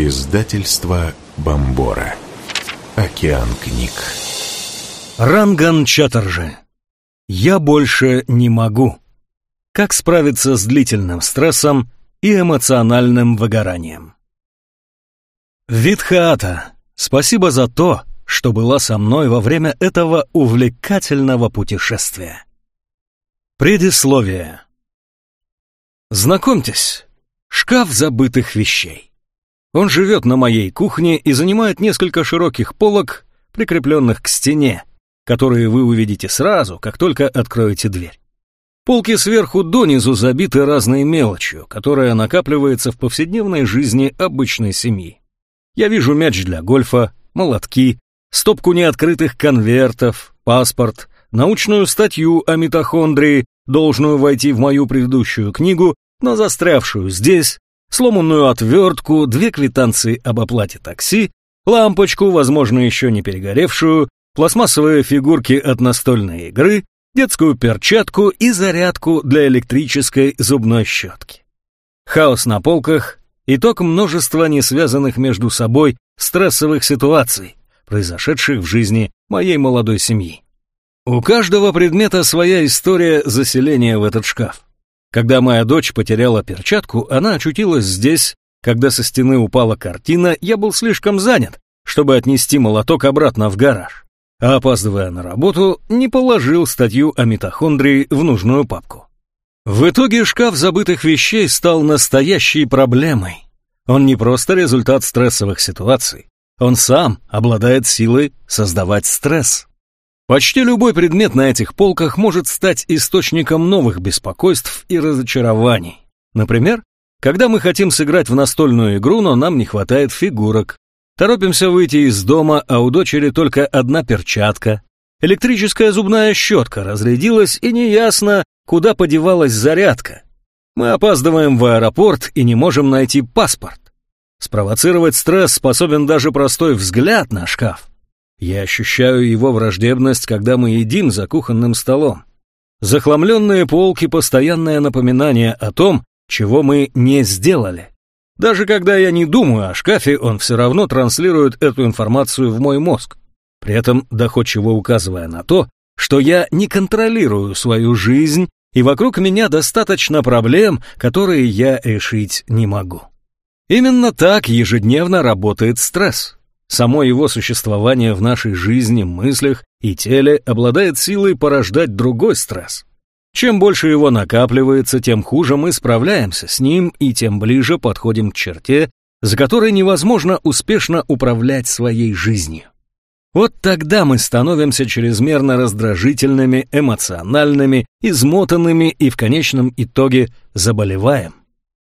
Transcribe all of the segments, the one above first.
Издательство Бомбора. Океан книг. Ранган Чатаржи. Я больше не могу. Как справиться с длительным стрессом и эмоциональным выгоранием? Витхаата, спасибо за то, что была со мной во время этого увлекательного путешествия. Предисловие. Знакомьтесь, шкаф забытых вещей. Он живет на моей кухне и занимает несколько широких полок, прикрепленных к стене, которые вы увидите сразу, как только откроете дверь. Полки сверху донизу забиты разной мелочью, которая накапливается в повседневной жизни обычной семьи. Я вижу мяч для гольфа, молотки, стопку неоткрытых конвертов, паспорт, научную статью о митохондрии, должную войти в мою предыдущую книгу, но застрявшую здесь, сломанную отвертку, две квитанции об оплате такси, лампочку, возможно, еще не перегоревшую, пластмассовые фигурки от настольной игры, детскую перчатку и зарядку для электрической зубной щетки. Хаос на полках — итог множества несвязанных между собой стрессовых ситуаций, произошедших в жизни моей молодой семьи. У каждого предмета своя история заселения в этот шкаф. Когда моя дочь потеряла перчатку, она очутилась здесь. Когда со стены упала картина, я был слишком занят, чтобы отнести молоток обратно в гараж. А опаздывая на работу, не положил статью о митохондрии в нужную папку. В итоге шкаф забытых вещей стал настоящей проблемой. Он не просто результат стрессовых ситуаций. Он сам обладает силой создавать стресс. Почти любой предмет на этих полках может стать источником новых беспокойств и разочарований. Например, когда мы хотим сыграть в настольную игру, но нам не хватает фигурок. Торопимся выйти из дома, а у дочери только одна перчатка. Электрическая зубная щетка разрядилась, и неясно, куда подевалась зарядка. Мы опаздываем в аэропорт и не можем найти паспорт. Спровоцировать стресс способен даже простой взгляд на шкаф. Я ощущаю его враждебность, когда мы едим за кухонным столом. Захламленные полки — постоянное напоминание о том, чего мы не сделали. Даже когда я не думаю о шкафе, он все равно транслирует эту информацию в мой мозг, при этом доходчиво указывая на то, что я не контролирую свою жизнь, и вокруг меня достаточно проблем, которые я решить не могу. Именно так ежедневно работает стресс. Само его существование в нашей жизни, мыслях и теле обладает силой порождать другой стресс. Чем больше его накапливается, тем хуже мы справляемся с ним и тем ближе подходим к черте, за которой невозможно успешно управлять своей жизнью. Вот тогда мы становимся чрезмерно раздражительными, эмоциональными, измотанными и в конечном итоге заболеваем.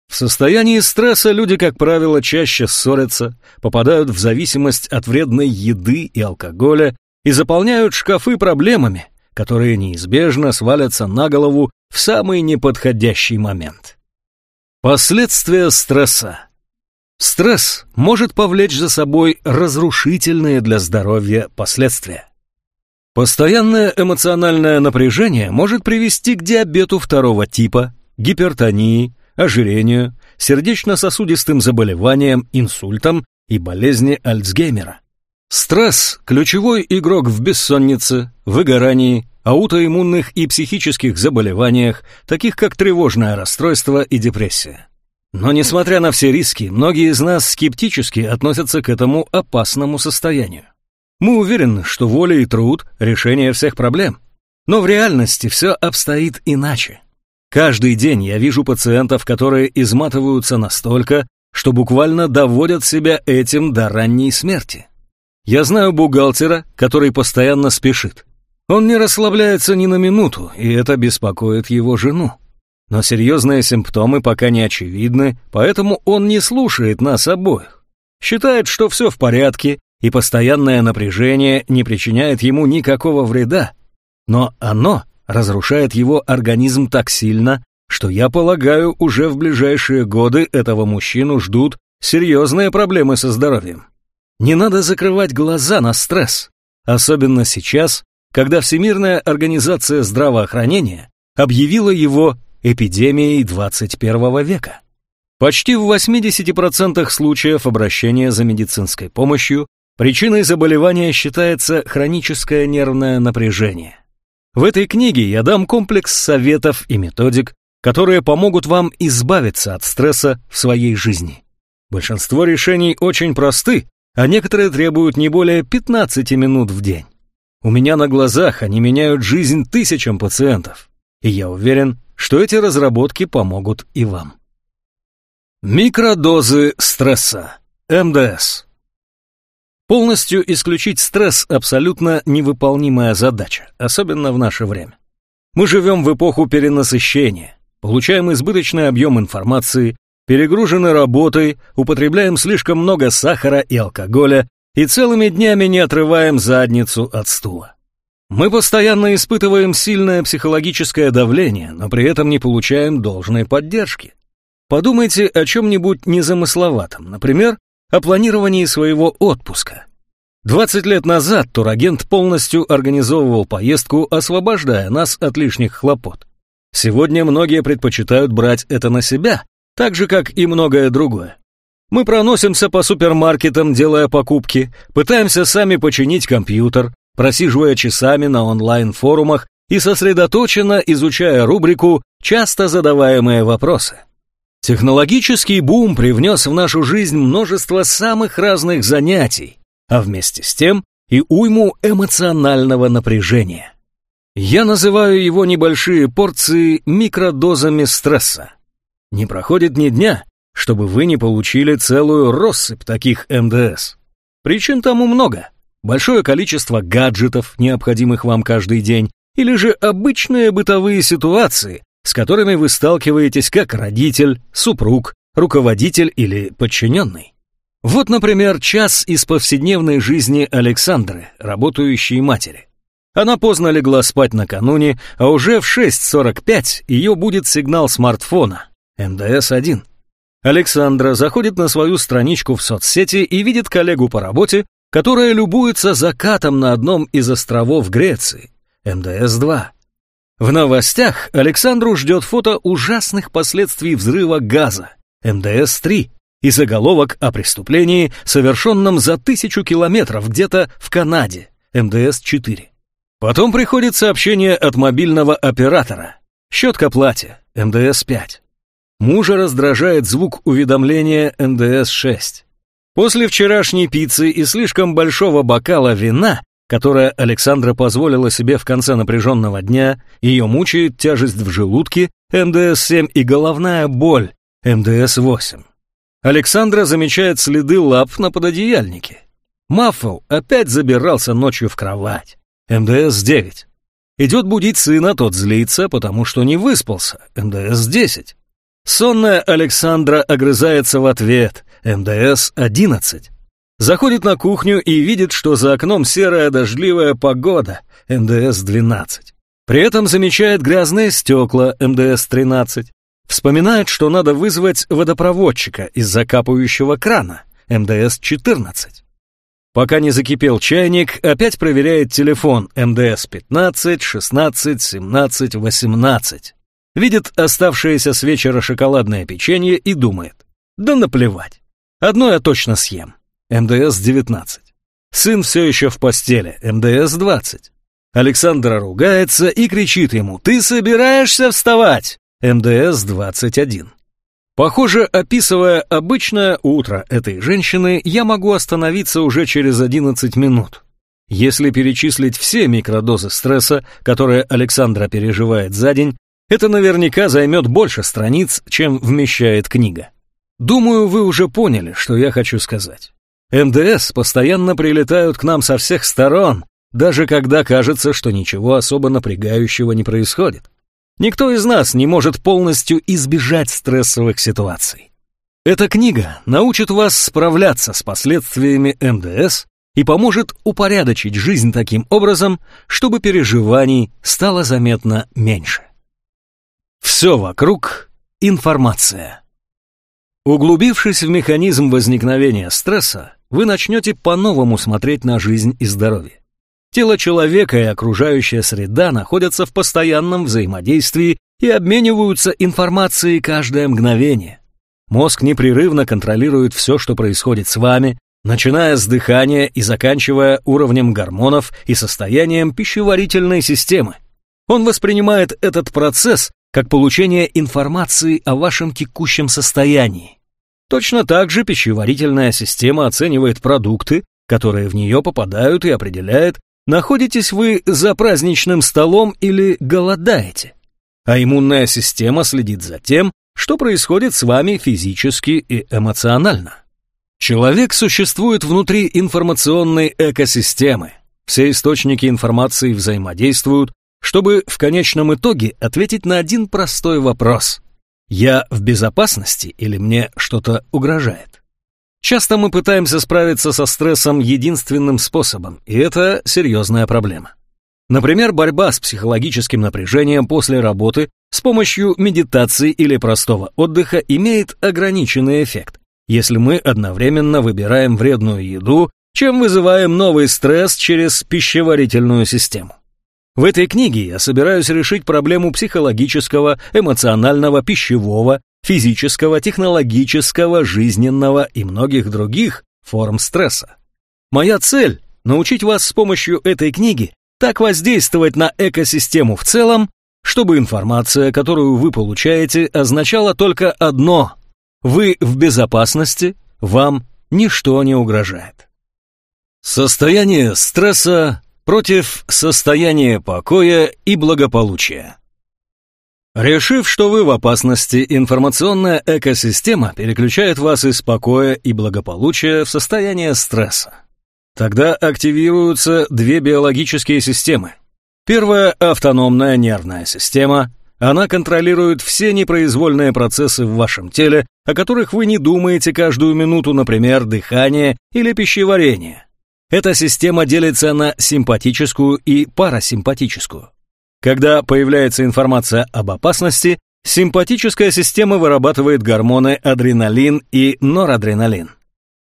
В состоянии стресса люди, как правило, чаще ссорятся, попадают в зависимость от вредной еды и алкоголя и заполняют шкафы проблемами, которые неизбежно свалятся на голову в самый неподходящий момент. Последствия стресса. Стресс может повлечь за собой разрушительные для здоровья последствия. Постоянное эмоциональное напряжение может привести к диабету второго типа, гипертонии, ожирению, сердечно-сосудистым заболеваниям, инсультам и болезни Альцгеймера. Стресс – ключевой игрок в бессоннице, выгорании, аутоиммунных и психических заболеваниях, таких как тревожное расстройство и депрессия. Но несмотря на все риски, многие из нас скептически относятся к этому опасному состоянию. Мы уверены, что воля и труд – решение всех проблем. Но в реальности все обстоит иначе. Каждый день я вижу пациентов, которые изматываются настолько, что буквально доводят себя этим до ранней смерти. Я знаю бухгалтера, который постоянно спешит. Он не расслабляется ни на минуту, и это беспокоит его жену. Но серьезные симптомы пока не очевидны, поэтому он не слушает нас обоих. Считает, что все в порядке, и постоянное напряжение не причиняет ему никакого вреда. Но оно разрушает его организм так сильно, что, я полагаю, уже в ближайшие годы этого мужчину ждут серьезные проблемы со здоровьем. Не надо закрывать глаза на стресс, особенно сейчас, когда Всемирная организация здравоохранения объявила его эпидемией 21 века. Почти в 80% случаев обращения за медицинской помощью причиной заболевания считается хроническое нервное напряжение. В этой книге я дам комплекс советов и методик, которые помогут вам избавиться от стресса в своей жизни. Большинство решений очень просты, а некоторые требуют не более 15 минут в день. У меня на глазах они меняют жизнь тысячам пациентов, и я уверен, что эти разработки помогут и вам. Микродозы стресса. МДС. Полностью исключить стресс – абсолютно невыполнимая задача, особенно в наше время. Мы живем в эпоху перенасыщения, получаем избыточный объем информации, перегружены работой, употребляем слишком много сахара и алкоголя и целыми днями не отрываем задницу от стула. Мы постоянно испытываем сильное психологическое давление, но при этом не получаем должной поддержки. Подумайте о чем-нибудь незамысловатом, например, о планировании своего отпуска. 20 лет назад турагент полностью организовывал поездку, освобождая нас от лишних хлопот. Сегодня многие предпочитают брать это на себя, так же, как и многое другое. Мы проносимся по супермаркетам, делая покупки, пытаемся сами починить компьютер, просиживая часами на онлайн-форумах и сосредоточенно изучая рубрику «Часто задаваемые вопросы». Технологический бум привнес в нашу жизнь множество самых разных занятий, а вместе с тем и уйму эмоционального напряжения. Я называю его небольшие порции микродозами стресса. Не проходит ни дня, чтобы вы не получили целую россыпь таких МДС. Причин тому много. Большое количество гаджетов, необходимых вам каждый день, или же обычные бытовые ситуации, с которыми вы сталкиваетесь как родитель, супруг, руководитель или подчиненный. Вот, например, час из повседневной жизни Александры, работающей матери. Она поздно легла спать накануне, а уже в 6.45 ее будет сигнал смартфона, МДС-1. Александра заходит на свою страничку в соцсети и видит коллегу по работе, которая любуется закатом на одном из островов Греции, МДС-2. В новостях Александру ждет фото ужасных последствий взрыва газа, МДС-3, и заголовок о преступлении, совершенном за тысячу километров где-то в Канаде, МДС-4. Потом приходит сообщение от мобильного оператора. Счет к оплате, МДС-5. Мужа раздражает звук уведомления МДС-6. После вчерашней пиццы и слишком большого бокала вина которое Александра позволила себе в конце напряженного дня, ее мучает тяжесть в желудке, МДС-7 и головная боль, МДС-8. Александра замечает следы лап на пододеяльнике. Маффл опять забирался ночью в кровать, МДС-9. Идет будить сына, тот злится, потому что не выспался, МДС-10. Сонная Александра огрызается в ответ, МДС-11. Заходит на кухню и видит, что за окном серая дождливая погода, МДС-12. При этом замечает грязные стекла, МДС-13. Вспоминает, что надо вызвать водопроводчика из закапывающего крана, МДС-14. Пока не закипел чайник, опять проверяет телефон МДС-15, 16, 17, 18. Видит оставшееся с вечера шоколадное печенье и думает, да наплевать, одно я точно съем. МДС-19. Сын все еще в постели, МДС-20. Александра ругается и кричит ему «Ты собираешься вставать?» МДС-21. Похоже, описывая обычное утро этой женщины, я могу остановиться уже через 11 минут. Если перечислить все микродозы стресса, которые Александра переживает за день, это наверняка займет больше страниц, чем вмещает книга. Думаю, вы уже поняли, что я хочу сказать. МДС постоянно прилетают к нам со всех сторон, даже когда кажется, что ничего особо напрягающего не происходит. Никто из нас не может полностью избежать стрессовых ситуаций. Эта книга научит вас справляться с последствиями МДС и поможет упорядочить жизнь таким образом, чтобы переживаний стало заметно меньше. Все вокруг — информация. Углубившись в механизм возникновения стресса, вы начнете по-новому смотреть на жизнь и здоровье. Тело человека и окружающая среда находятся в постоянном взаимодействии и обмениваются информацией каждое мгновение. Мозг непрерывно контролирует все, что происходит с вами, начиная с дыхания и заканчивая уровнем гормонов и состоянием пищеварительной системы. Он воспринимает этот процесс как получение информации о вашем текущем состоянии. Точно так же пищеварительная система оценивает продукты, которые в нее попадают и определяет, находитесь вы за праздничным столом или голодаете. А иммунная система следит за тем, что происходит с вами физически и эмоционально. Человек существует внутри информационной экосистемы. Все источники информации взаимодействуют, чтобы в конечном итоге ответить на один простой вопрос. Я в безопасности или мне что-то угрожает? Часто мы пытаемся справиться со стрессом единственным способом, и это серьезная проблема. Например, борьба с психологическим напряжением после работы с помощью медитации или простого отдыха имеет ограниченный эффект, если мы одновременно выбираем вредную еду, чем вызываем новый стресс через пищеварительную систему. В этой книге я собираюсь решить проблему психологического, эмоционального, пищевого, физического, технологического, жизненного и многих других форм стресса. Моя цель – научить вас с помощью этой книги так воздействовать на экосистему в целом, чтобы информация, которую вы получаете, означала только одно – вы в безопасности, вам ничто не угрожает. Состояние стресса против состояния покоя и благополучия. Решив, что вы в опасности, информационная экосистема переключает вас из покоя и благополучия в состояние стресса. Тогда активируются две биологические системы. Первая – автономная нервная система. Она контролирует все непроизвольные процессы в вашем теле, о которых вы не думаете каждую минуту, например, дыхание или пищеварение. Эта система делится на симпатическую и парасимпатическую. Когда появляется информация об опасности, симпатическая система вырабатывает гормоны адреналин и норадреналин.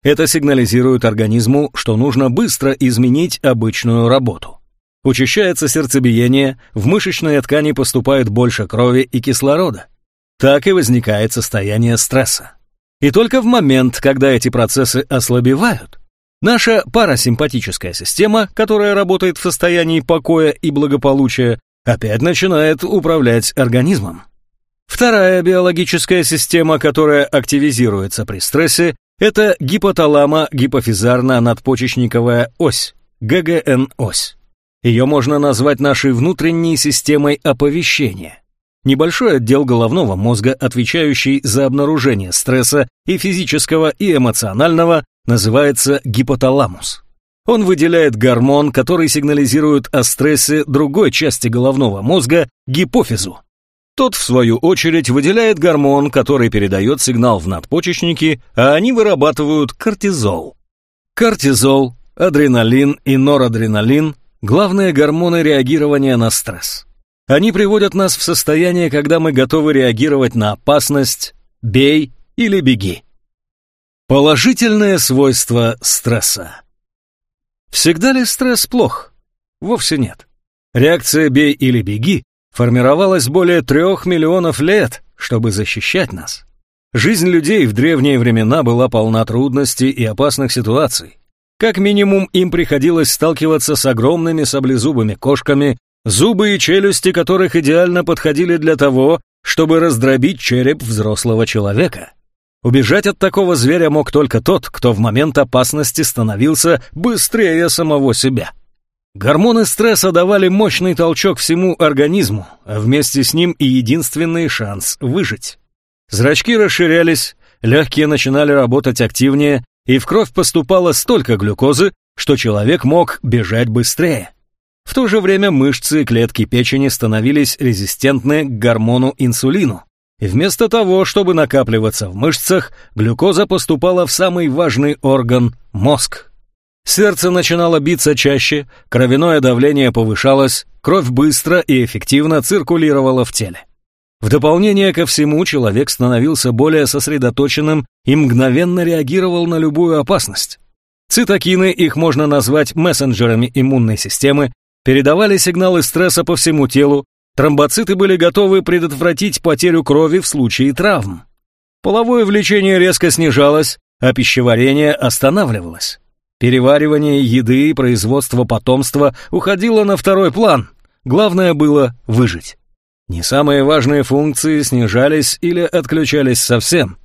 Это сигнализирует организму, что нужно быстро изменить обычную работу. Учащается сердцебиение, в мышечные ткани поступает больше крови и кислорода. Так и возникает состояние стресса. И только в момент, когда эти процессы ослабевают, наша парасимпатическая система, которая работает в состоянии покоя и благополучия, опять начинает управлять организмом. Вторая биологическая система, которая активизируется при стрессе, это гипоталамо-гипофизарно-надпочечниковая ось, ГГН-ось. Ее можно назвать нашей внутренней системой оповещения. Небольшой отдел головного мозга, отвечающий за обнаружение стресса и физического, и эмоционального, называется гипоталамус. Он выделяет гормон, который сигнализирует о стрессе другой части головного мозга, гипофизу. Тот, в свою очередь, выделяет гормон, который передает сигнал в надпочечники, а они вырабатывают кортизол. Кортизол, адреналин и норадреналин – главные гормоны реагирования на стресс. Они приводят нас в состояние, когда мы готовы реагировать на опасность «бей» или «беги». Положительное свойство стресса. Всегда ли стресс плох? Вовсе нет. Реакция «бей или беги» формировалась более трех миллионов лет, чтобы защищать нас. Жизнь людей в древние времена была полна трудностей и опасных ситуаций. Как минимум им приходилось сталкиваться с огромными саблезубыми кошками, зубы и челюсти которых идеально подходили для того, чтобы раздробить череп взрослого человека. Убежать от такого зверя мог только тот, кто в момент опасности становился быстрее самого себя. Гормоны стресса давали мощный толчок всему организму, а вместе с ним и единственный шанс выжить. Зрачки расширялись, легкие начинали работать активнее, и в кровь поступало столько глюкозы, что человек мог бежать быстрее. В то же время мышцы и клетки печени становились резистентны к гормону инсулину, и вместо того, чтобы накапливаться в мышцах, глюкоза поступала в самый важный орган – мозг. Сердце начинало биться чаще, кровяное давление повышалось, кровь быстро и эффективно циркулировала в теле. В дополнение ко всему, человек становился более сосредоточенным и мгновенно реагировал на любую опасность. Цитокины, их можно назвать мессенджерами иммунной системы, передавали сигналы стресса по всему телу, Тромбоциты были готовы предотвратить потерю крови в случае травм. Половое влечение резко снижалось, а пищеварение останавливалось. Переваривание еды и производство потомства уходило на второй план. Главное было выжить. Не самые важные функции снижались или отключались совсем.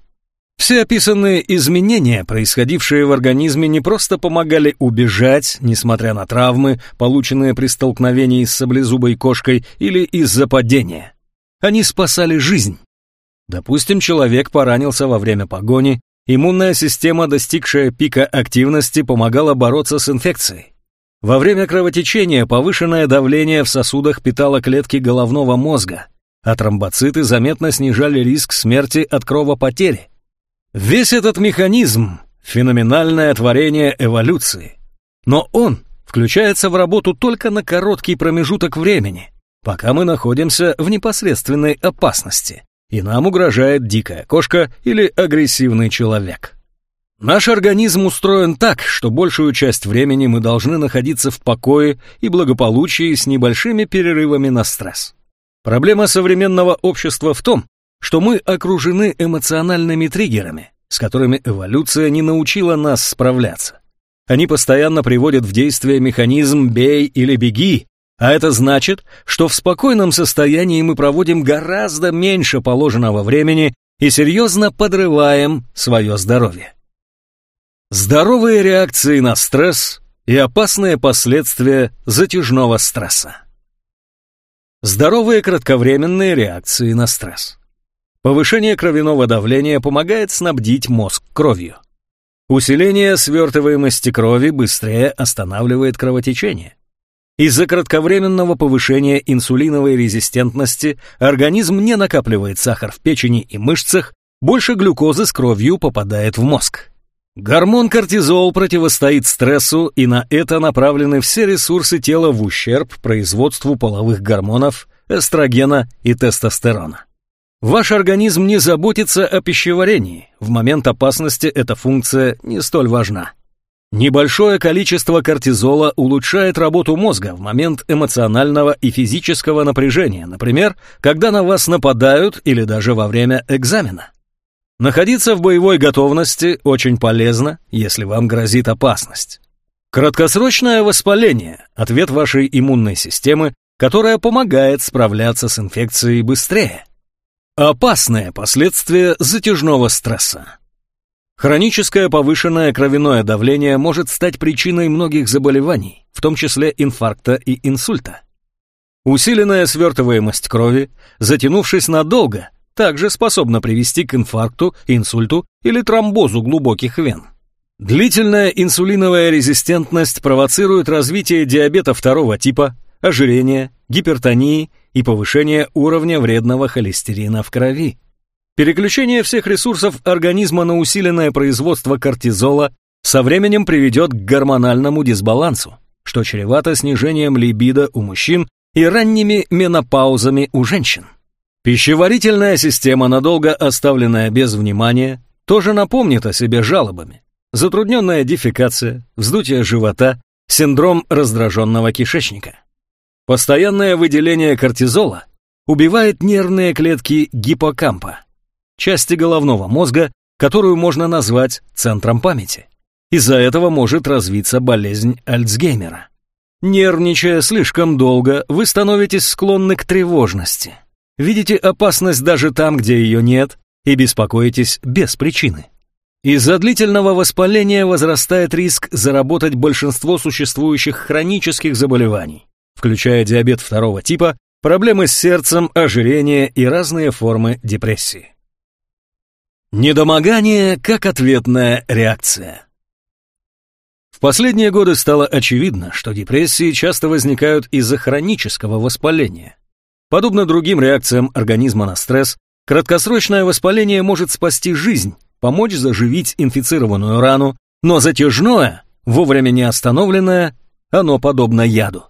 Все описанные изменения, происходившие в организме, не просто помогали убежать, несмотря на травмы, полученные при столкновении с саблезубой кошкой или из-за падения. Они спасали жизнь. Допустим, человек поранился во время погони, иммунная система, достигшая пика активности, помогала бороться с инфекцией. Во время кровотечения повышенное давление в сосудах питало клетки головного мозга, а тромбоциты заметно снижали риск смерти от кровопотери. Весь этот механизм – феноменальное творение эволюции. Но он включается в работу только на короткий промежуток времени, пока мы находимся в непосредственной опасности, и нам угрожает дикая кошка или агрессивный человек. Наш организм устроен так, что большую часть времени мы должны находиться в покое и благополучии с небольшими перерывами на стресс. Проблема современного общества в том, что мы окружены эмоциональными триггерами, с которыми эволюция не научила нас справляться. Они постоянно приводят в действие механизм «бей или беги», а это значит, что в спокойном состоянии мы проводим гораздо меньше положенного времени и серьезно подрываем свое здоровье. Здоровые реакции на стресс и опасные последствия затяжного стресса. Здоровые кратковременные реакции на стресс. Повышение кровяного давления помогает снабдить мозг кровью. Усиление свертываемости крови быстрее останавливает кровотечение. Из-за кратковременного повышения инсулиновой резистентности организм не накапливает сахар в печени и мышцах, больше глюкозы с кровью попадает в мозг. Гормон кортизол противостоит стрессу, и на это направлены все ресурсы тела в ущерб производству половых гормонов, эстрогена и тестостерона. Ваш организм не заботится о пищеварении, в момент опасности эта функция не столь важна. Небольшое количество кортизола улучшает работу мозга в момент эмоционального и физического напряжения, например, когда на вас нападают или даже во время экзамена. Находиться в боевой готовности очень полезно, если вам грозит опасность. Краткосрочное воспаление – ответ вашей иммунной системы, которая помогает справляться с инфекцией быстрее. Опасные последствия затяжного стресса. Хроническое повышенное кровяное давление может стать причиной многих заболеваний, в том числе инфаркта и инсульта. Усиленная свертываемость крови, затянувшись надолго, также способна привести к инфаркту, инсульту или тромбозу глубоких вен. Длительная инсулиновая резистентность провоцирует развитие диабета второго типа, ожирения, гипертонии и повышение уровня вредного холестерина в крови. Переключение всех ресурсов организма на усиленное производство кортизола со временем приведет к гормональному дисбалансу, что чревато снижением либидо у мужчин и ранними менопаузами у женщин. Пищеварительная система, надолго оставленная без внимания, тоже напомнит о себе жалобами. Затрудненная дефекация, вздутие живота, синдром раздраженного кишечника. Постоянное выделение кортизола убивает нервные клетки гиппокампа, части головного мозга, которую можно назвать центром памяти. Из-за этого может развиться болезнь Альцгеймера. Нервничая слишком долго, вы становитесь склонны к тревожности – видите опасность даже там, где ее нет, и беспокоитесь без причины. Из-за длительного воспаления возрастает риск заработать большинство существующих хронических заболеваний, включая диабет второго типа, проблемы с сердцем, ожирение и разные формы депрессии. Недомогание как ответная реакция. В последние годы стало очевидно, что депрессии часто возникают из-за хронического воспаления. Подобно другим реакциям организма на стресс, краткосрочное воспаление может спасти жизнь, помочь заживить инфицированную рану, но затяжное, вовремя не остановленное, оно подобно яду.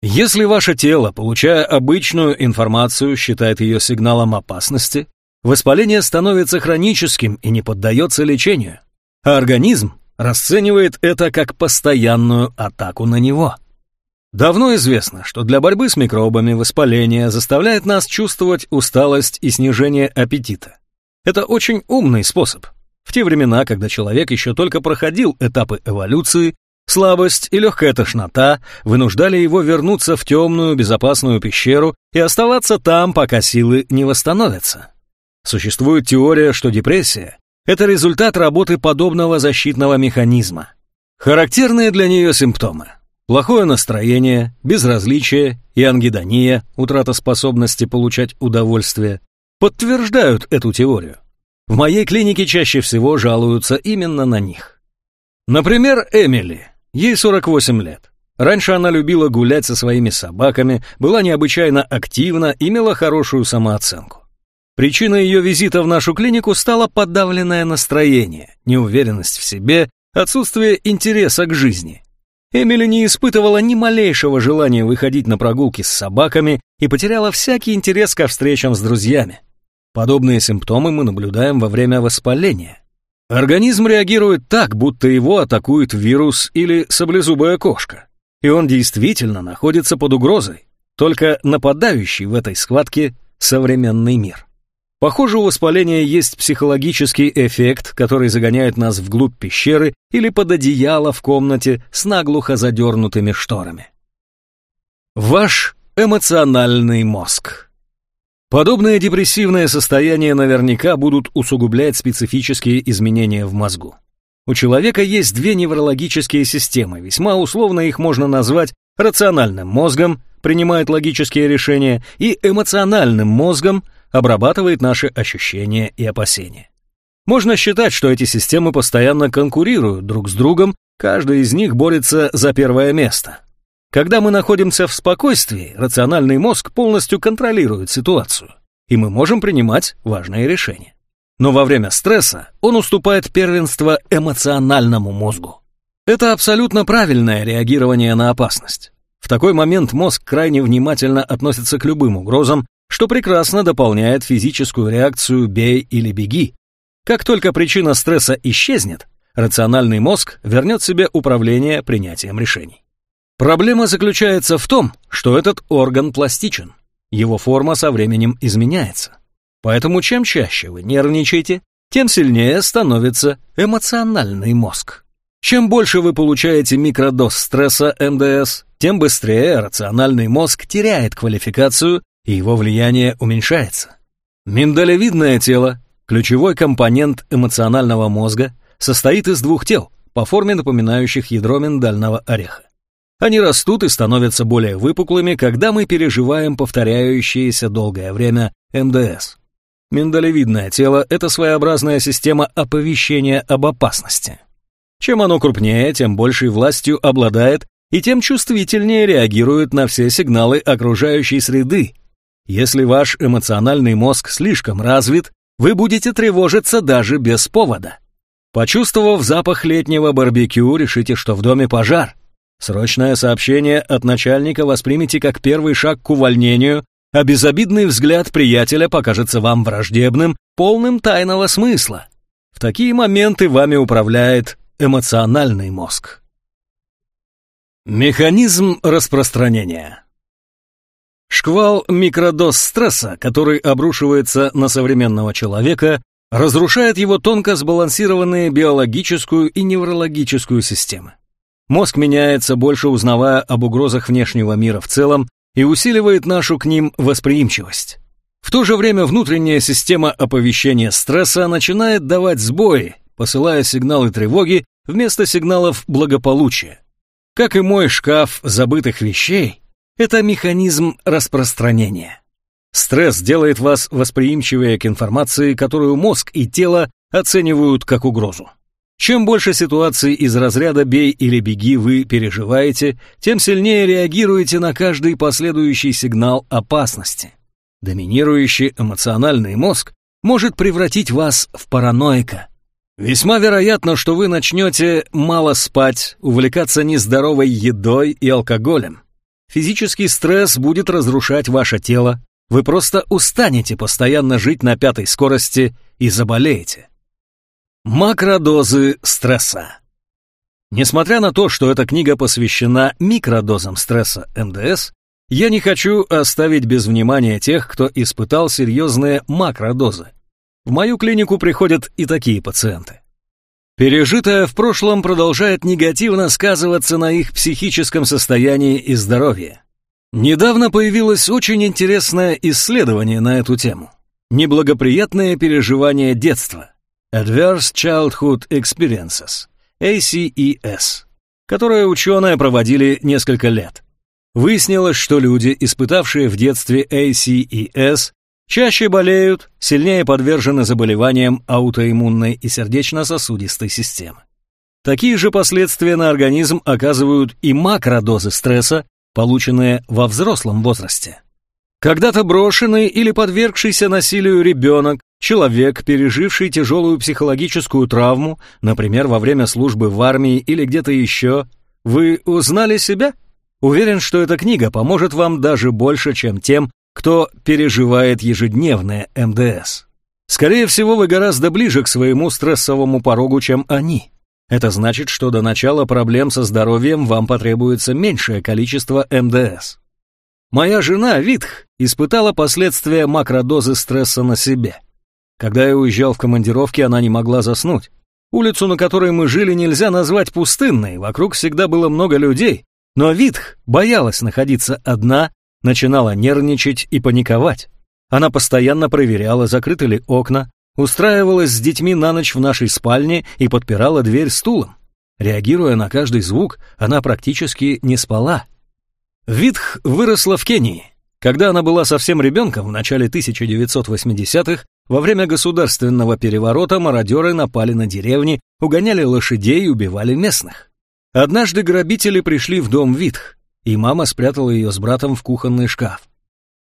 Если ваше тело, получая обычную информацию, считает ее сигналом опасности, воспаление становится хроническим и не поддается лечению, а организм расценивает это как постоянную атаку на него. Давно известно, что для борьбы с микробами воспаление заставляет нас чувствовать усталость и снижение аппетита. Это очень умный способ. В те времена, когда человек еще только проходил этапы эволюции, слабость и легкая тошнота вынуждали его вернуться в темную безопасную пещеру и оставаться там, пока силы не восстановятся. Существует теория, что депрессия – это результат работы подобного защитного механизма. Характерные для нее симптомы – плохое настроение, безразличие и ангидония, утрата способности получать удовольствие, подтверждают эту теорию. В моей клинике чаще всего жалуются именно на них. Например, Эмили. Ей 48 лет. Раньше она любила гулять со своими собаками, была необычайно активна, имела хорошую самооценку. Причиной ее визита в нашу клинику стало подавленное настроение, неуверенность в себе, отсутствие интереса к жизни. Эмили не испытывала ни малейшего желания выходить на прогулки с собаками и потеряла всякий интерес ко встречам с друзьями. Подобные симптомы мы наблюдаем во время воспаления. Организм реагирует так, будто его атакует вирус или саблезубая кошка. И он действительно находится под угрозой, только нападающий в этой схватке современный мир. Похоже, у воспаления есть психологический эффект, который загоняет нас вглубь пещеры или под одеяло в комнате с наглухо задернутыми шторами. Ваш эмоциональный мозг. Подобные депрессивные состояния наверняка будут усугублять специфические изменения в мозгу. У человека есть две неврологические системы, весьма условно их можно назвать рациональным мозгом, принимает логические решения, и эмоциональным мозгом – обрабатывает наши ощущения и опасения. Можно считать, что эти системы постоянно конкурируют друг с другом, каждая из них борется за первое место. Когда мы находимся в спокойствии, рациональный мозг полностью контролирует ситуацию, и мы можем принимать важные решения. Но во время стресса он уступает первенство эмоциональному мозгу. Это абсолютно правильное реагирование на опасность. В такой момент мозг крайне внимательно относится к любым угрозам что прекрасно дополняет физическую реакцию «бей или беги». Как только причина стресса исчезнет, рациональный мозг вернет себе управление принятием решений. Проблема заключается в том, что этот орган пластичен. Его форма со временем изменяется. Поэтому чем чаще вы нервничаете, тем сильнее становится эмоциональный мозг. Чем больше вы получаете микродоз стресса МДС, тем быстрее рациональный мозг теряет квалификацию и его влияние уменьшается. Миндалевидное тело, ключевой компонент эмоционального мозга, состоит из двух тел, по форме напоминающих ядро миндального ореха. Они растут и становятся более выпуклыми, когда мы переживаем повторяющееся долгое время МДС. Миндалевидное тело – это своеобразная система оповещения об опасности. Чем оно крупнее, тем большей властью обладает и тем чувствительнее реагирует на все сигналы окружающей среды, если ваш эмоциональный мозг слишком развит, вы будете тревожиться даже без повода. Почувствовав запах летнего барбекю, решите, что в доме пожар. Срочное сообщение от начальника воспримите как первый шаг к увольнению, а безобидный взгляд приятеля покажется вам враждебным, полным тайного смысла. В такие моменты вами управляет эмоциональный мозг. Механизм распространения Шквал микродоз стресса, который обрушивается на современного человека, разрушает его тонко сбалансированные биологическую и неврологическую системы. Мозг меняется, больше узнавая об угрозах внешнего мира в целом, и усиливает нашу к ним восприимчивость. В то же время внутренняя система оповещения стресса начинает давать сбои, посылая сигналы тревоги вместо сигналов благополучия. Как и мой шкаф забытых вещей, это механизм распространения. Стресс делает вас восприимчивее к информации, которую мозг и тело оценивают как угрозу. Чем больше ситуаций из разряда «бей или беги» вы переживаете, тем сильнее реагируете на каждый последующий сигнал опасности. Доминирующий эмоциональный мозг может превратить вас в параноика. Весьма вероятно, что вы начнете мало спать, увлекаться нездоровой едой и алкоголем. Физический стресс будет разрушать ваше тело, вы просто устанете постоянно жить на пятой скорости и заболеете. Макродозы стресса. Несмотря на то, что эта книга посвящена микродозам стресса МДС, я не хочу оставить без внимания тех, кто испытал серьезные макродозы. В мою клинику приходят и такие пациенты. Пережитое в прошлом продолжает негативно сказываться на их психическом состоянии и здоровье. Недавно появилось очень интересное исследование на эту тему. Неблагоприятные переживания детства. Adverse Childhood Experiences. ACES. Которое ученые проводили несколько лет. Выяснилось, что люди, испытавшие в детстве ACES, чаще болеют, сильнее подвержены заболеваниям аутоиммунной и сердечно-сосудистой системы. Такие же последствия на организм оказывают и макродозы стресса, полученные во взрослом возрасте. Когда-то брошенный или подвергшийся насилию ребенок, человек, переживший тяжелую психологическую травму, например, во время службы в армии или где-то еще, вы узнали себя? Уверен, что эта книга поможет вам даже больше, чем тем, кто переживает ежедневное МДС. Скорее всего, вы гораздо ближе к своему стрессовому порогу, чем они. Это значит, что до начала проблем со здоровьем вам потребуется меньшее количество МДС. Моя жена, Витх, испытала последствия макродозы стресса на себе. Когда я уезжал в командировки, она не могла заснуть. Улицу, на которой мы жили, нельзя назвать пустынной, вокруг всегда было много людей, но Витх боялась находиться одна, начинала нервничать и паниковать. Она постоянно проверяла, закрыты ли окна, устраивалась с детьми на ночь в нашей спальне и подпирала дверь стулом. Реагируя на каждый звук, она практически не спала. Витх выросла в Кении. Когда она была совсем ребенком, в начале 1980-х, во время государственного переворота мародеры напали на деревни, угоняли лошадей и убивали местных. Однажды грабители пришли в дом Витх, и мама спрятала ее с братом в кухонный шкаф.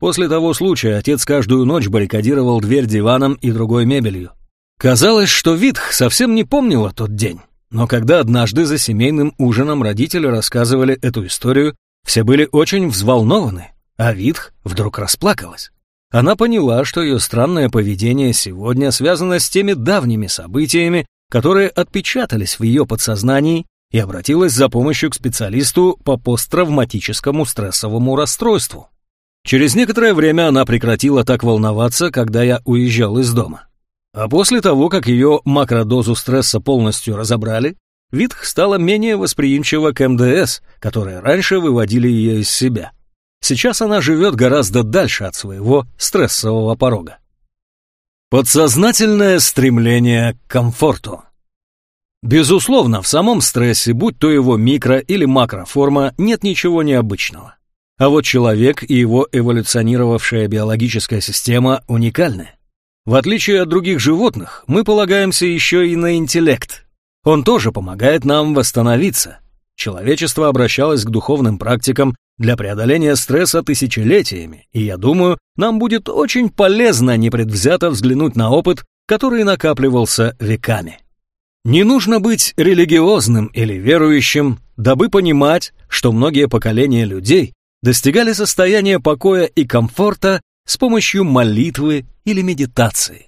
После того случая отец каждую ночь баррикадировал дверь диваном и другой мебелью. Казалось, что Витх совсем не помнила тот день, но когда однажды за семейным ужином родители рассказывали эту историю, все были очень взволнованы, а Витх вдруг расплакалась. Она поняла, что ее странное поведение сегодня связано с теми давними событиями, которые отпечатались в ее подсознании и обратилась за помощью к специалисту по посттравматическому стрессовому расстройству. Через некоторое время она прекратила так волноваться, когда я уезжал из дома. А после того, как ее макродозу стресса полностью разобрали, Витх стала менее восприимчива к МДС, которые раньше выводили ее из себя. Сейчас она живет гораздо дальше от своего стрессового порога. Подсознательное стремление к комфорту. Безусловно, в самом стрессе, будь то его микро- или макроформа, нет ничего необычного. А вот человек и его эволюционировавшая биологическая система уникальны. В отличие от других животных, мы полагаемся еще и на интеллект. Он тоже помогает нам восстановиться. Человечество обращалось к духовным практикам для преодоления стресса тысячелетиями, и я думаю, нам будет очень полезно непредвзято взглянуть на опыт, который накапливался веками. Не нужно быть религиозным или верующим, дабы понимать, что многие поколения людей достигали состояния покоя и комфорта с помощью молитвы или медитации.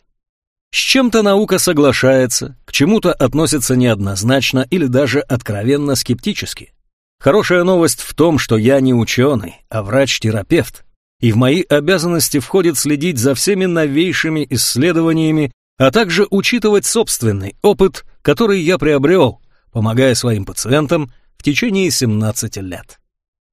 С чем-то наука соглашается, к чему-то относится неоднозначно или даже откровенно скептически. Хорошая новость в том, что я не ученый, а врач-терапевт, и в мои обязанности входит следить за всеми новейшими исследованиями, а также учитывать собственный опыт который я приобрел, помогая своим пациентам в течение 17 лет.